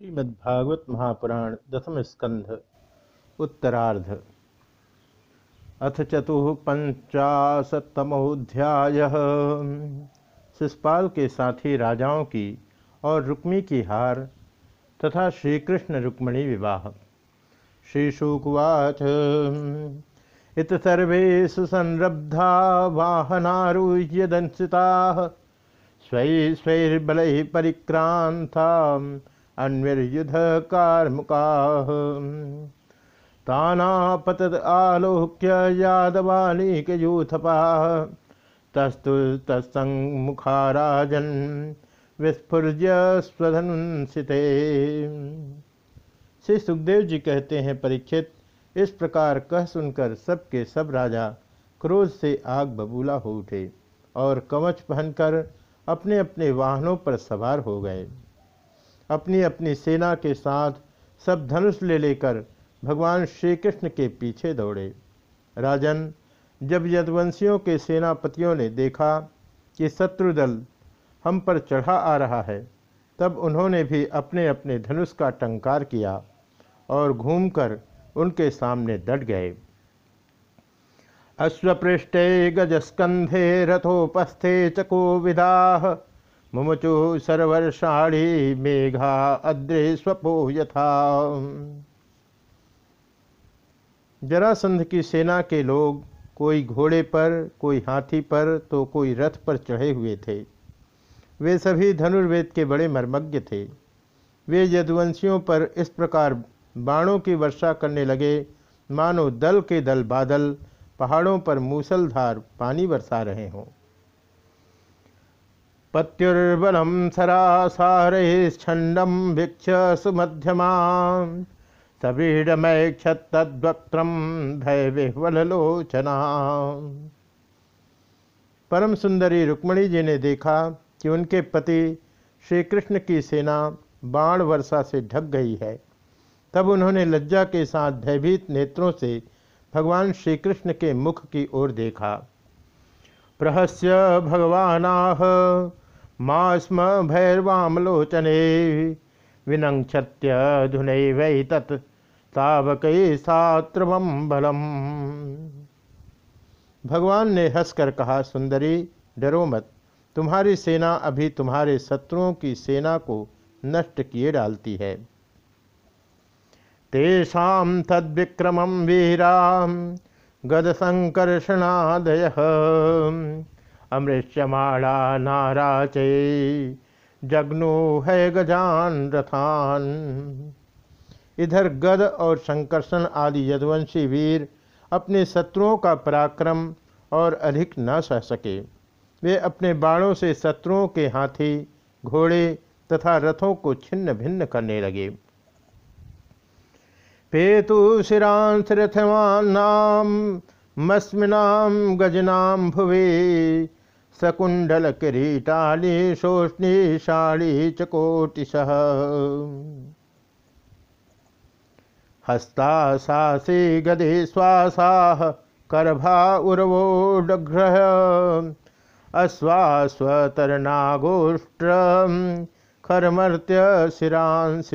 श्रीमद्भागवत महापुराण दसम स्कंध, उत्तरार्ध। अथ चतुपंचाशतमोध्याय शिषपाल के साथी राजाओं की और रुक्मी की हार तथा श्रीकृष्ण रुक्मणी विवाह। श्रीशुकुवाच, इत सर्वे सुसंरब्धा वाहनारूह्य दंसिता स्वै स्वैर्बल परिक्रांता अन्विर्युध कार्मुका तानापतद आलोक्य यादवानीकयूथपा तस्तु तत्सङ्मुखा राजन् विस्फुर्य स्वधनुंसिते। श्री सुखदेव जी कहते हैं, परीक्षित, इस प्रकार कह सुनकर सबके सब राजा क्रोध से आग बबूला हो उठे और कवच पहनकर अपने अपने वाहनों पर सवार हो गए। अपनी अपनी सेना के साथ सब धनुष ले लेकर भगवान श्री कृष्ण के पीछे दौड़े। राजन, जब यदवंशियों के सेनापतियों ने देखा कि शत्रुदल हम पर चढ़ा आ रहा है, तब उन्होंने भी अपने अपने धनुष का टंकार किया और घूमकर उनके सामने डट गए। अश्वपृष्ठे गजस्कंधे रथोपस्थे चको विदा मुमुचु सर्वर्षाढ़ी मेघा अद्रे स्वपो यथा। जरासंध की सेना के लोग कोई घोड़े पर, कोई हाथी पर तो कोई रथ पर चढ़े हुए थे। वे सभी धनुर्वेद के बड़े मर्मज्ञ थे। वे यदुवंशियों पर इस प्रकार बाणों की वर्षा करने लगे, मानो दल के दल बादल पहाड़ों पर मूसलधार पानी बरसा रहे हों। पत्युर्बलम सरासारछंडम भिक्ष सुमध्यमा सबीडमैक्षतद्वक्त्रम भय विह्वलोचना परम सुंदरी रुक्मणी जी ने देखा कि उनके पति श्री कृष्ण की सेना बाण वर्षा से ढक गई है। तब उन्होंने लज्जा के साथ भयभीत नेत्रों से भगवान श्री कृष्ण के मुख की ओर देखा। प्रहस्य भगवानाह माँ स्म भैर्वामलोचने विनक्षत्यधुन वै तत् तावक सात्रवम बलम। भगवान ने हंसकर कहा, सुंदरी, डरो मत। तुम्हारी सेना अभी तुम्हारे शत्रुओं की सेना को नष्ट किए डालती है। तेषा तद्विक्रमं वीरा गद संकर्षणादय अमृष्यमाणा नाराचे जगनु है गजान रथान। इधर गद और संकर्षण आदि यदुवंशी वीर अपने शत्रुओं का पराक्रम और अधिक न सह सके। वे अपने बाणों से शत्रुओं के हाथी, घोड़े तथा रथों को छिन्न भिन्न करने लगे। पेतु शिरांश रथवान्नाम मस्मिनाम गजनाम भुवे। सकुंडल किरीटाली शोष्णी शाड़ी चकोटिश हस्ता सासी गदे श्वासा करभा उर्वोडघ्रह अश्वास्वतरनागोष्ट्र खरमर्त्य शिरांश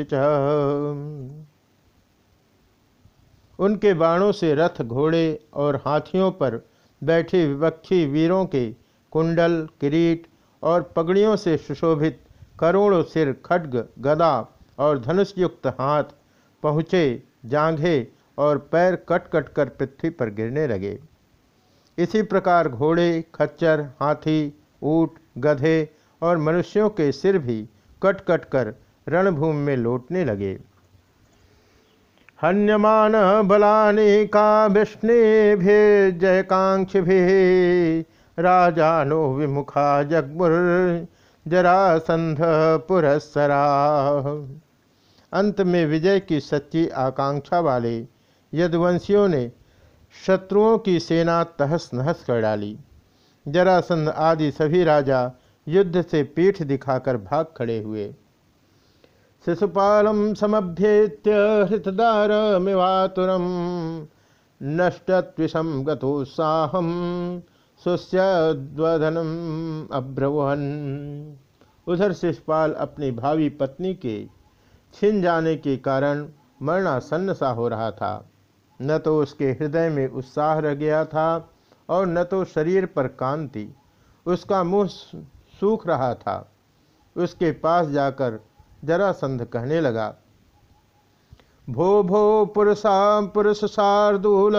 उनके बाणों से रथ घोड़े और हाथियों पर बैठे विवक्षी वीरों के कुंडल, किरीट और पगड़ियों से सुशोभित करोड़ों सिर, खड्ग, गदा और धनुषयुक्त हाथ पहुँचे, जांघे और पैर कट कट कर पृथ्वी पर गिरने लगे। इसी प्रकार घोड़े, खच्चर, हाथी, ऊट, गधे और मनुष्यों के सिर भी कट कट कर रणभूमि में लौटने लगे। हन्यमान बलानी का विष्णु भी जयकांक्ष भी राजानो विमुखा जगमुर जरासंध पुरस्सरा। अंत में विजय की सच्ची आकांक्षा वाले यदुवंशियों ने शत्रुओं की सेना तहस नहस कर डाली। जरासंध आदि सभी राजा युद्ध से पीठ दिखाकर भाग खड़े हुए। शिशुपालम समभ्येत्य हृतदारमिवातुरम नष्टत्विषम गतोत्साहम सुस्यध्वधनम अब्रवहन। उधर शिषपाल अपनी भावी पत्नी के छिन जाने के कारण मरणासन्न सा हो रहा था। न तो उसके हृदय में उत्साह रह गया था और न तो शरीर पर कांति। उसका मुँह सूख रहा था। उसके पास जाकर जरासंध कहने लगा भो भो पुरुषा पुरुष शार्दूल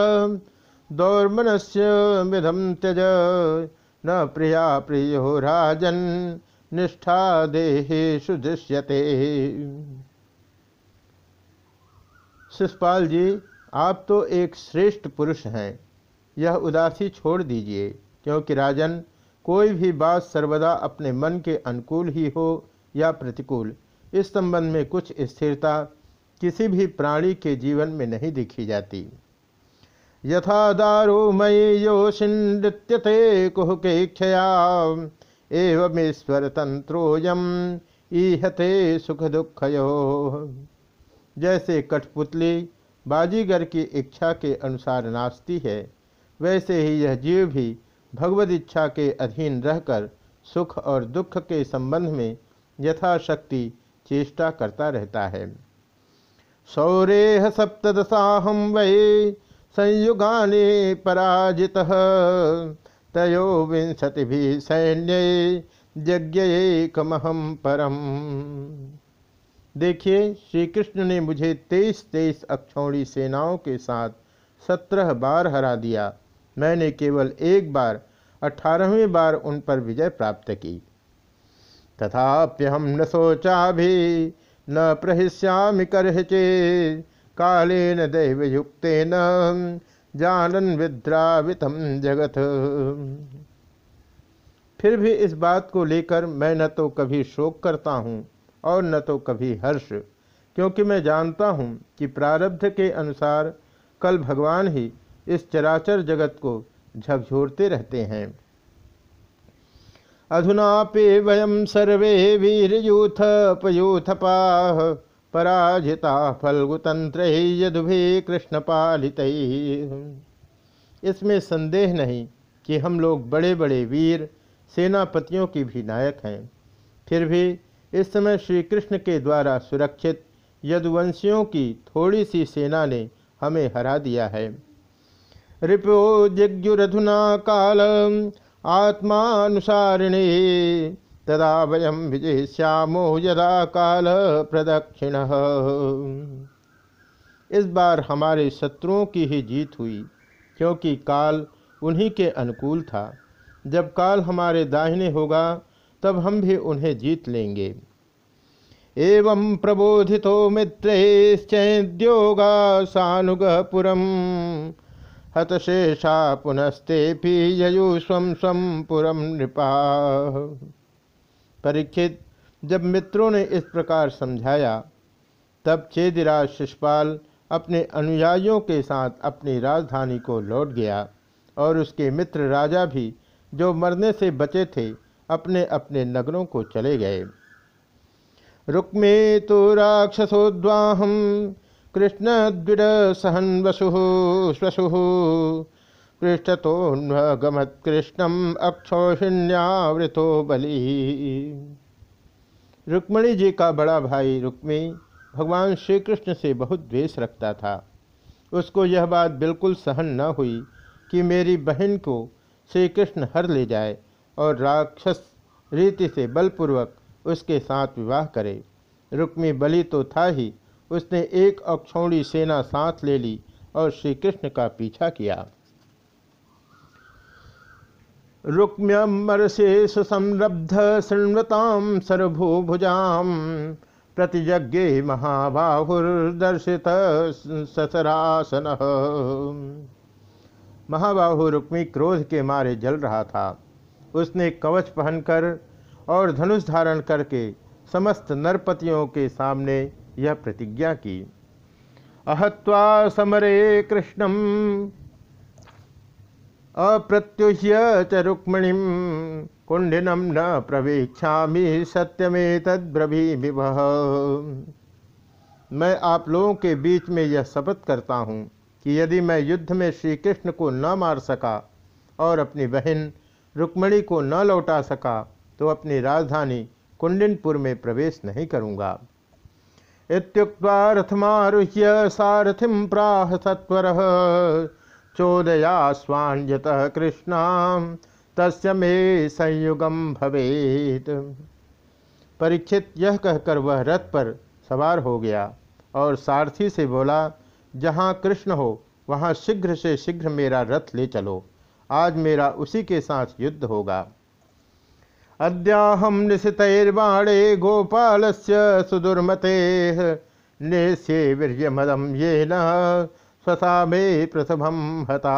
दौर्मनस्य मिधम त्यज। न प्रिया प्रिय हो राजन, निष्ठा देहेशु दृश्यते शिषपाल जी, आप तो एक श्रेष्ठ पुरुष हैं। यह उदासी छोड़ दीजिए, क्योंकि राजन कोई भी बात सर्वदा अपने मन के अनुकूल ही हो या प्रतिकूल। इस संबंध में कुछ स्थिरता किसी भी प्राणी के जीवन में नहीं देखी जाती। यथा दारो मयि योषिन्नृत्यते कुहके क्षया एवमेश्वर तंत्रोयम ईहते सुख दुखयो जैसे कठपुतली बाजीगर की इच्छा के अनुसार नाचती है, वैसे ही यह जीव भी भगवद इच्छा के अधीन रहकर सुख और दुख के संबंध में यथाशक्ति चेष्टा करता रहता है। सौरेह सप्तशाहम वै संयुगाने पराजित। तयो विंशति भी सैन्य यज्ञमहम परम। देखिए श्री कृष्ण ने मुझे तेईस तेईस अक्षौड़ी सेनाओं के साथ सत्रह बार हरा दिया। मैंने केवल एक बार, अठारहवीं बार उन पर विजय प्राप्त की। तथाप्य हम न सोचा भी न प्रहिष्यामि करचे कालेन न जानन विद्रावितम जगत। फिर भी इस बात को लेकर मैं न तो कभी शोक करता हूँ और न तो कभी हर्ष, क्योंकि मैं जानता हूँ कि प्रारब्ध के अनुसार कल भगवान ही इस चराचर जगत को झकझोरते रहते हैं। अधुनापे वयम सर्वे वीरयूथ पयूथपाह पराजिता फल्गुतंत्र यदुभे कृष्ण पालित इसमें संदेह नहीं कि हम लोग बड़े बड़े वीर, सेनापतियों की भी नायक हैं। फिर भी इस समय श्री कृष्ण के द्वारा सुरक्षित यदुवंशियों की थोड़ी सी सेना ने हमें हरा दिया है। रिपो जिज्ञुरधुना काल आत्मानुसारिणे। तदा वयम विजय श्यामो यदा काल प्रदक्षिण। इस बार हमारे शत्रुओं की ही जीत हुई, क्योंकि काल उन्हीं के अनुकूल था। जब काल हमारे दाहिने होगा, तब हम भी उन्हें जीत लेंगे। एवं प्रबोधितो मित्रोगा सानुग पुरम हतशेषा पुनस्ते ययु स्वम स्वम पुरम नृपा। परीक्षित जब मित्रों ने इस प्रकार समझाया, तब चेदिराज शिषपाल अपने अनुयायियों के साथ अपनी राजधानी को लौट गया और उसके मित्र राजा भी, जो मरने से बचे थे, अपने अपने नगरों को चले गए। रुक्मे तो राक्षसोद्वाहम, कृष्ण द्विड सहन वसु, स्वसु। पृष्ठतोन्वगमत कृष्णम अक्षौहिण्यावृतो बलि। रुक्मणी जी का बड़ा भाई रुक्मी भगवान श्री कृष्ण से बहुत द्वेष रखता था। उसको यह बात बिल्कुल सहन न हुई कि मेरी बहन को श्री कृष्ण हर ले जाए और राक्षस रीति से बलपूर्वक उसके साथ विवाह करे। रुक्मी बलि तो था ही, उसने एक अक्षौणी सेना साथ ले ली और श्री कृष्ण का पीछा किया। रुक्म्यमरसे सुसंरब्ध शृण्वताम सर्वभुजाम प्रतिज्ञे महाबाहुर्दर्शित ससरासन। महाबाहु रुक्मी क्रोध के मारे जल रहा था। उसने कवच पहनकर और धनुष धारण करके समस्त नरपतियों के सामने यह प्रतिज्ञा की। अहत्वा समरे कृष्णम अप्रत्युह्य च रुक्मणि कुंडिनम न प्रवेक्षा सत्यमे तद्रभी मैं आप लोगों के बीच में यह शपथ करता हूँ कि यदि मैं युद्ध में श्री कृष्ण को न मार सका और अपनी बहन रुक्मणी को न लौटा सका तो अपनी राजधानी कुंडिनपुर में प्रवेश नहीं करूँगा। इत्युक्त्वा रथमारुह्य सारथिं प्राह सत्वर। चोदया स्वान्यतः कृष्णा, तस्य मे संयुगम भवेत। परीक्षित यह कहकर वह रथ पर सवार हो गया और सारथी से बोला, जहाँ कृष्ण हो, वहाँ शीघ्र से शीघ्र मेरा रथ ले चलो। आज मेरा उसी के साथ युद्ध होगा। अद्याहम निशितर्वाणे गोपाल से सुदुर्मते नेश्ये वीर्यमदम ये न स्वसा में प्रथम हता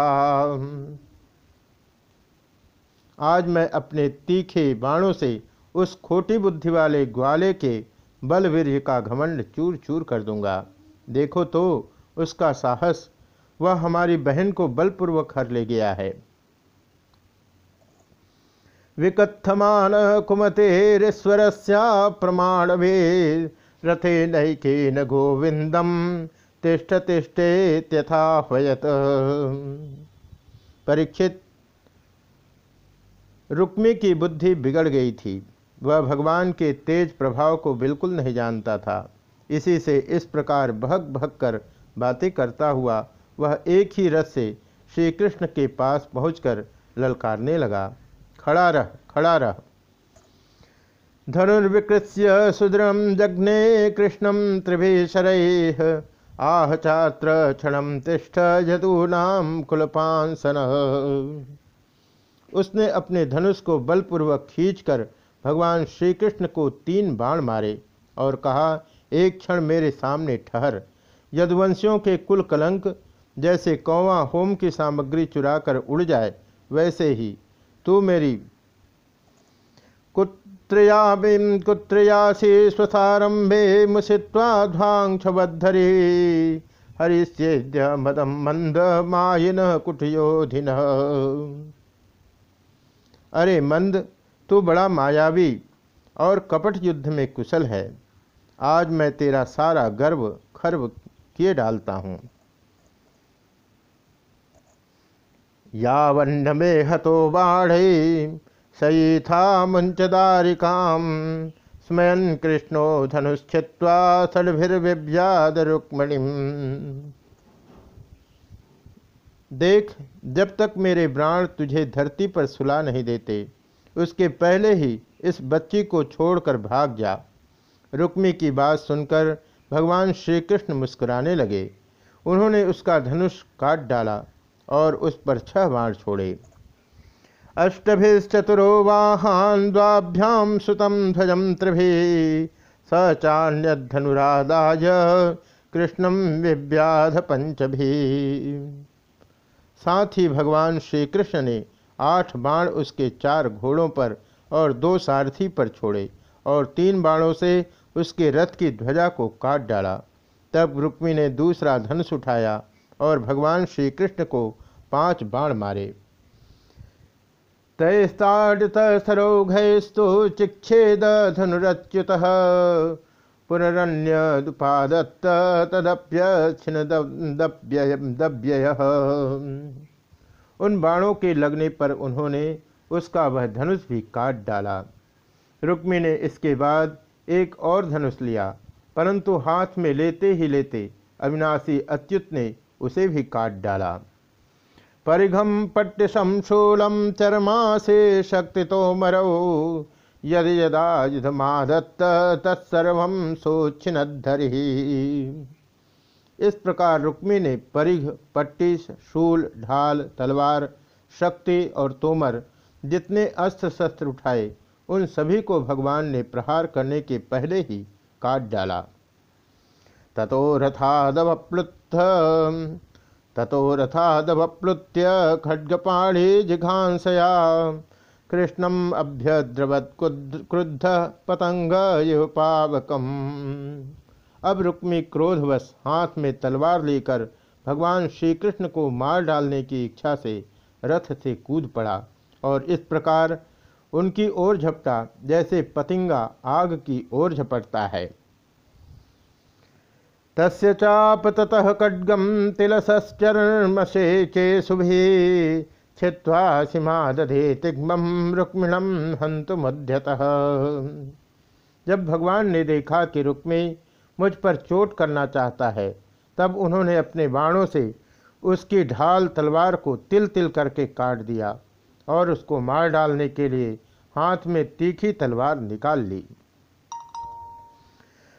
आज मैं अपने तीखे बाणों से उस खोटी बुद्धि वाले ग्वाले के बलवीर्य का घमंड चूर चूर कर दूँगा। देखो तो उसका साहस, वह हमारी बहन को बलपूर्वक हर ले गया है। विकथमान कुमतेरेश्वर प्रमाण वे, रथे नैके न गोविंदम। तिष्ठ तिष्ठे त्यथाहयत परीक्षित, रुक्मी की बुद्धि बिगड़ गई थी। वह भगवान के तेज प्रभाव को बिल्कुल नहीं जानता था। इसी से इस प्रकार भग भग कर बातें करता हुआ वह एक ही रस से श्री कृष्ण के पास पहुंचकर ललकारने लगा, खड़ा रह खड़ा रह। धनुर्विकृत्य सुदृढ़ जग्ने कृष्णम त्रिभीशर आह चात्र क्षण तिष्ठ यदूनाम कुलपांसन। उसने अपने धनुष को बलपूर्वक खींचकर भगवान श्री कृष्ण को तीन बाण मारे और कहा, एक क्षण मेरे सामने ठहर। यदुवंशियों के कुल कलंक जैसे कौवा होम की सामग्री चुराकर उड़ जाए, वैसे ही। तू मेरी कुत्रया कुत्रयासी स्वसारंभे मुसित्वाध्वांक्षवद्धरी हरिश्चेद्य मदम मंद मायिन कुटयोधिन। अरे मंद तू बड़ा मायावी और कपट युद्ध में कुशल है। आज मैं तेरा सारा गर्व खर्व किए डालता हूँ। यावन्न में हतो बाढ़े सही था मुंचदारिकाम स्मयन कृष्णो धनुष्ठित्वा सड़भिर्व्याद रुक्मणिम देख, जब तक मेरे प्राण तुझे धरती पर सुला नहीं देते, उसके पहले ही इस बच्ची को छोड़कर भाग जा। रुक्मी की बात सुनकर भगवान श्री कृष्ण मुस्कुराने लगे। उन्होंने उसका धनुष काट डाला और उस पर छह बाण छोड़े। अष्टभिश्चतुरो वाहान द्वाभ्याम सुतम ध्वजम त्रिभि स चान्यधनुरादाय कृष्णम विव्याध पंचभी साथ ही भगवान श्री कृष्ण ने आठ बाण उसके चार घोड़ों पर और दो सारथी पर छोड़े और तीन बाणों से उसके रथ की ध्वजा को काट डाला। तब रुक्मी ने दूसरा धनुष उठाया और भगवान श्री कृष्ण को पाँच बाण मारे। तैस्ताड़त सरोघस्तु चिक्षेद धनुरच्युत पुनरन्यदुपादत्त उन बाणों के लगने पर उन्होंने उसका वह धनुष भी काट डाला। रुक्मी ने इसके बाद एक और धनुष लिया, परंतु हाथ में लेते ही लेते अविनाशी अच्युत ने उसे भी काट डाला। परिघम पट्ट शमशूलम चरमासे शक्ति तो मरो। यदि यदा युधमादत्त तत्सर्व सोच्छिन्धरि इस प्रकार रुक्मी ने परिघ, पट्टी, शूल, ढाल, तलवार, शक्ति और तोमर जितने अस्त्र शस्त्र उठाए, उन सभी को भगवान ने प्रहार करने के पहले ही काट डाला। ततो रथादवप्लुत्थ। ततो रथादवप्लुत्य खड्गपाणी जिघांसया। कृष्णम अभ्यद्रवत क्रुद्ध पतंग पावकम अब रुक्मी क्रोधवश हाथ में तलवार लेकर भगवान श्री कृष्ण को मार डालने की इच्छा से रथ से कूद पड़ा और इस प्रकार उनकी ओर झपटा, जैसे पतिंगा आग की ओर झपटता है। तस्य खड्गम तिलसश्चर्मशे चे शुभे छिवा सीमा दधे रुक्मिणम हंतु मध्यतः। जब भगवान ने देखा कि रुक्मी मुझ पर चोट करना चाहता है, तब उन्होंने अपने बाणों से उसकी ढाल तलवार को तिल तिल करके काट दिया और उसको मार डालने के लिए हाथ में तीखी तलवार निकाल ली।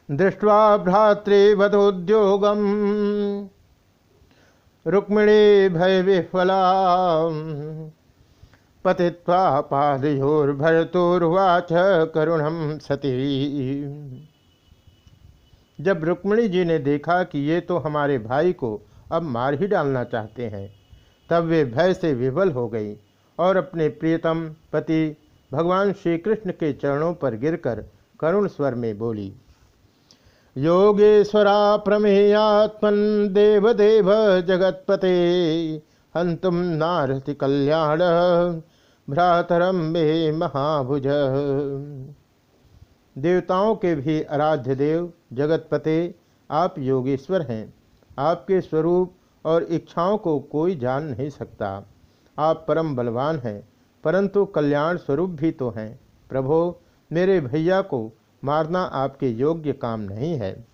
दृष्टवा भ्रातृवधोद्योगम। रुक्मिणी भय विफला पतित्वा पादयोर्भरतोर्वाच करुणम सती। जब रुक्मिणी जी ने देखा कि ये तो हमारे भाई को अब मार ही डालना चाहते हैं, तब वे भय से विवल हो गई और अपने प्रियतम पति भगवान श्री कृष्ण के चरणों पर गिरकर करुण स्वर में बोली योगेश्वरा प्रमेयात्मन देव देव जगतपते। हंतुम नारति कल्याण भ्रातरम मे महाभुज। देवताओं के भी आराध्य देव, जगतपते, आप योगेश्वर हैं। आपके स्वरूप और इच्छाओं को कोई जान नहीं सकता। आप परम बलवान हैं, परंतु कल्याण स्वरूप भी तो हैं। प्रभो, मेरे भैया को मारना आपके योग्य काम नहीं है।